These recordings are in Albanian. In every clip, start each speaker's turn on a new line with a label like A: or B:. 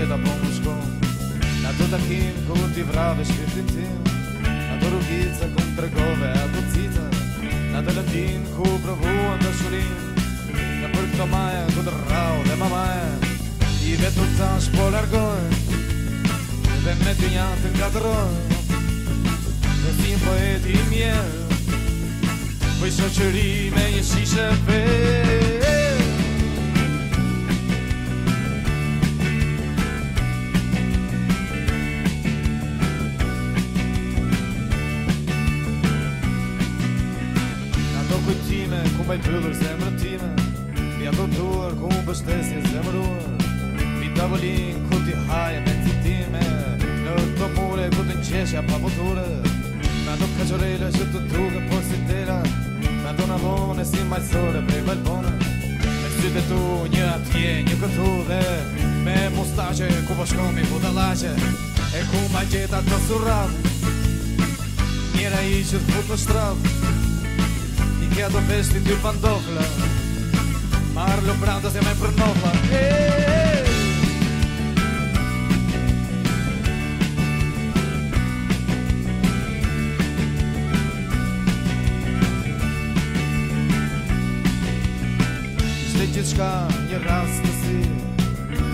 A: Dhe ta përmë shkom Na të takim ku këti vrave shkipitin Na të rrugitës e këm të regove e apëzitë Na të latin ku përhuën të shurin Në përkëto maje, të të rrau dhe ma I vetur të shpo lërgoj Dhe me të njën të nga të roj Në tim po e tim një Po i soqëri me një shishe për ku pa pëllur zemrë time Mi ato duar ku më bështesje zemrur Mi tavolin ku ti haje me citime Në të mure ku të nqeshja pa poture Me ka qorele që të duke por si tela Me ato në vone si majzore prej balbone Me sytë tu një atje një këtu dhe Me mustache ku po shkom i budalache E ku ma gjeta të surat Njera i që të putë në shtravë chiedo vestiti ti pantofla Marlo Brando se è mai per nova hey! shka një rast të si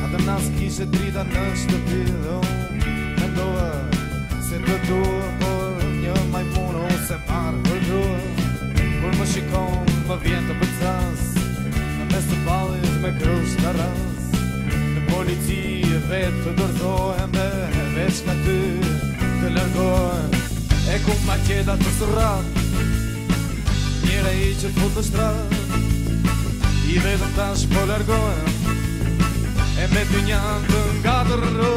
A: Atëm nas kishe drita në shtëpi Dhe unë me ndoha se të duha në ras Në polici e vetë të dërdojmë dhe veç në ty të lërgojmë E ku ma qeda të sërrat, njëre i që të të shtrat I vetë të tash po lërgojmë, e me të njënë të nga të rrë